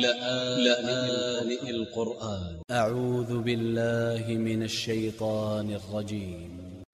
لآن القرآن. أ ع ل ل من ا ل ل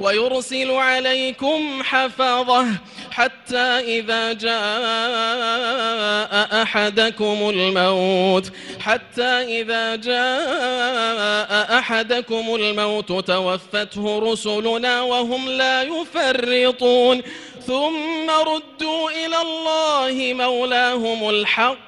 ويرسل عليكم حفظة حتى إذا جاء أحدكم الموت حتى إذا جاء أحدكم الموت توفته رسلنا وهم لا يفرطون. ثم ردوا إلى الله مولاهم الحق